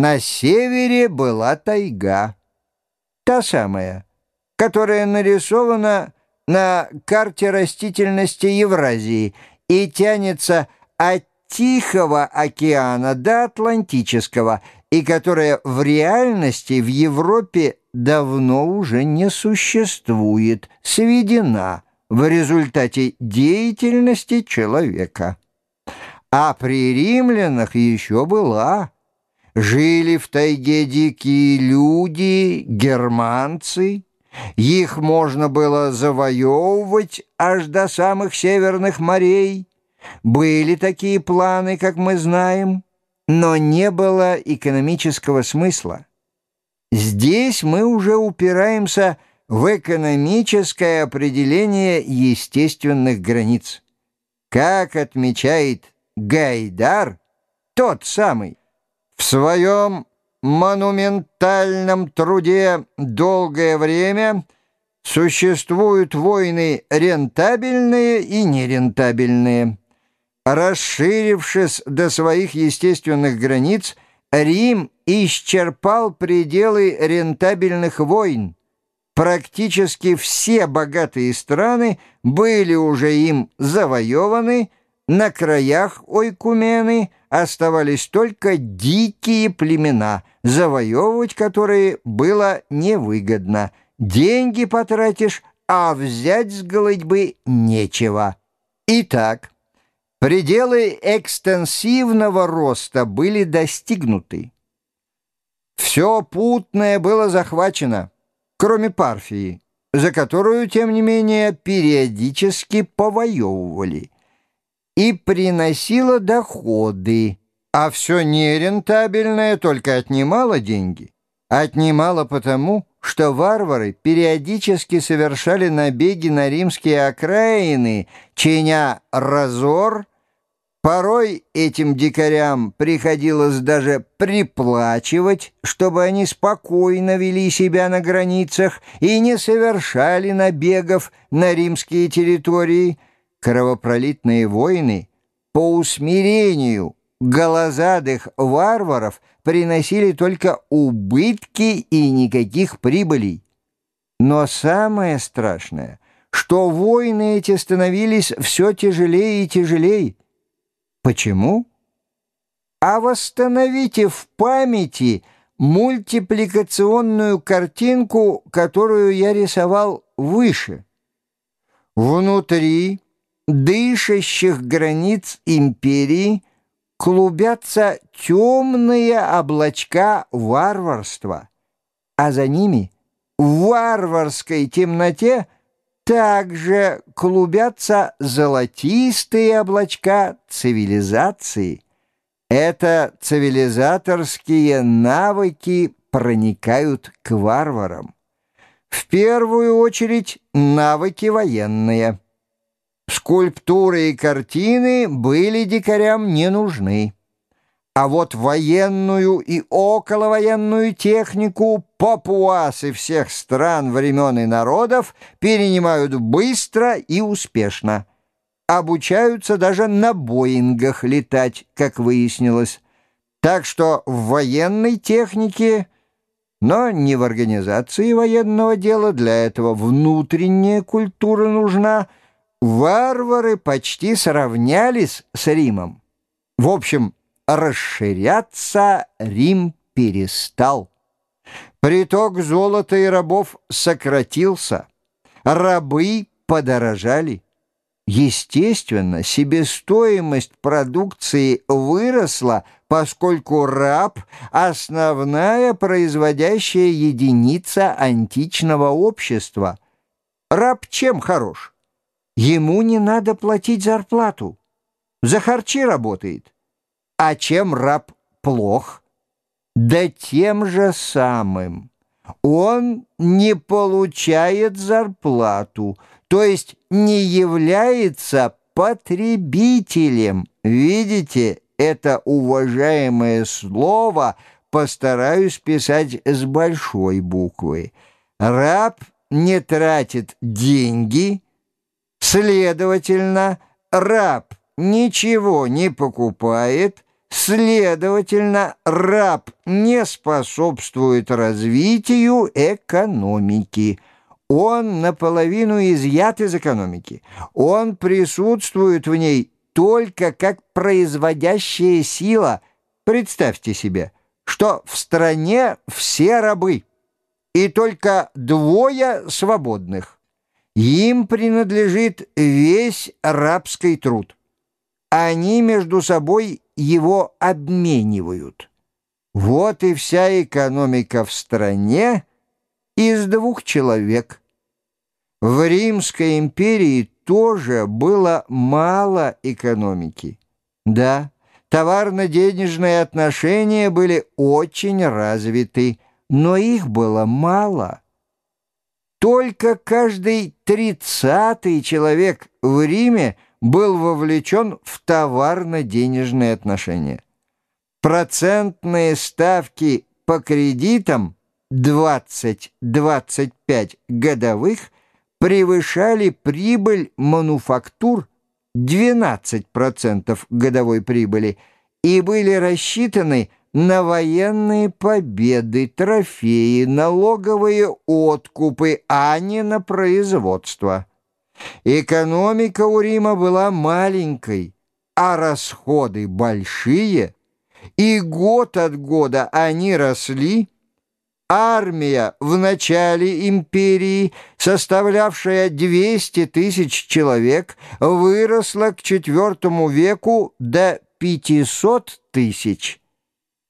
На севере была тайга, та самая, которая нарисована на карте растительности Евразии и тянется от Тихого океана до Атлантического, и которая в реальности в Европе давно уже не существует, сведена в результате деятельности человека. А при римлянах еще была. Жили в тайге дикие люди, германцы. Их можно было завоевывать аж до самых северных морей. Были такие планы, как мы знаем, но не было экономического смысла. Здесь мы уже упираемся в экономическое определение естественных границ. Как отмечает Гайдар, тот самый, в своем монументальном труде долгое время существуют войны рентабельные и нерентабельные. Расширившись до своих естественных границ, Рим исчерпал пределы рентабельных войн. Практически все богатые страны были уже им завоеваны, на краях Ойкумены оставались только дикие племена, завоевывать которые было невыгодно. Деньги потратишь, а взять с голодьбы нечего. Итак, пределы экстенсивного роста были достигнуты. Все путное было захвачено, кроме Парфии, за которую, тем не менее, периодически повоевывали – и приносила доходы, а все нерентабельное только отнимало деньги. Отнимало потому, что варвары периодически совершали набеги на римские окраины, чиня разор. Порой этим дикарям приходилось даже приплачивать, чтобы они спокойно вели себя на границах и не совершали набегов на римские территории – кровопролитные войны по усмирению голозадых варваров приносили только убытки и никаких прибылей. Но самое страшное, что войны эти становились все тяжелее и тяжелее. Почему? А восстановите в памяти мультипликационную картинку, которую я рисовал выше. Внутри дышащих границ империи клубятся темные облачка варварства, а за ними в варварской темноте также клубятся золотистые облачка цивилизации. Это цивилизаторские навыки проникают к варварам. В первую очередь навыки военные – Скульптуры и картины были дикарям не нужны. А вот военную и околовоенную технику папуасы всех стран, времен и народов перенимают быстро и успешно. Обучаются даже на Боингах летать, как выяснилось. Так что в военной технике, но не в организации военного дела, для этого внутренняя культура нужна – варвары почти сравнялись с Римом. В общем, расширяться Рим перестал. Приток золота и рабов сократился, рабы подорожали. Естественно, себестоимость продукции выросла, поскольку раб – основная производящая единица античного общества. Раб чем хорош? Ему не надо платить зарплату. За харчи работает. А чем раб плох? Да тем же самым. Он не получает зарплату, то есть не является потребителем. Видите, это уважаемое слово постараюсь писать с большой буквы. Раб не тратит деньги, Следовательно, раб ничего не покупает, Следовательно, раб не способствует развитию экономики. Он наполовину изъят из экономики. Он присутствует в ней только как производящая сила. Представьте себе, что в стране все рабы, и только двое свободных. Им принадлежит весь рабский труд. Они между собой его обменивают. Вот и вся экономика в стране из двух человек. В Римской империи тоже было мало экономики. Да, товарно-денежные отношения были очень развиты, но их было мало. Только каждый тридцатый человек в Риме – был вовлечен в товарно-денежные отношения. Процентные ставки по кредитам 20-25 годовых превышали прибыль мануфактур 12% годовой прибыли и были рассчитаны на военные победы, трофеи, налоговые откупы, а не на производство. Экономика у Рима была маленькой, а расходы большие, и год от года они росли. Армия в начале империи, составлявшая 200 тысяч человек, выросла к IV веку до 500 тысяч.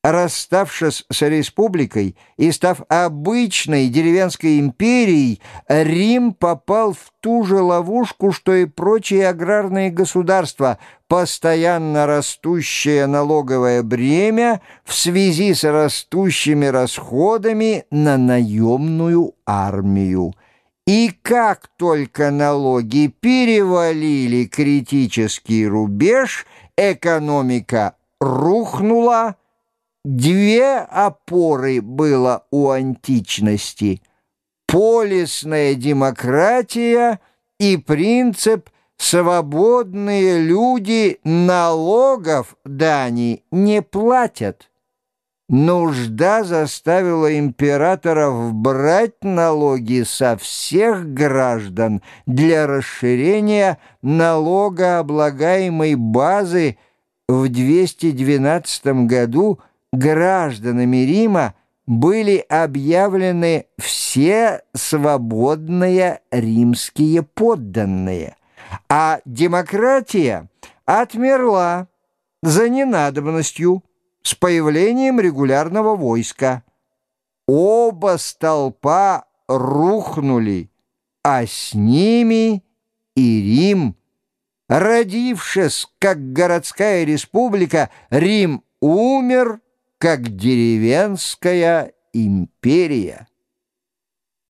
Расставшись с республикой и став обычной деревенской империей, Рим попал в ту же ловушку, что и прочие аграрные государства, постоянно растущее налоговое бремя в связи с растущими расходами на наемную армию. И как только налоги перевалили критический рубеж, экономика рухнула, Две опоры было у античности – полисная демократия и принцип «свободные люди налогов дани не платят». Нужда заставила императоров брать налоги со всех граждан для расширения налогооблагаемой базы в 212 году – гражданами Рима были объявлены все свободные римские подданные, а демократия отмерла за ненадобностью с появлением регулярного войска. Оба столпа рухнули, а с ними и Рим. Родившись как городская республика, Рим умер – как деревенская империя.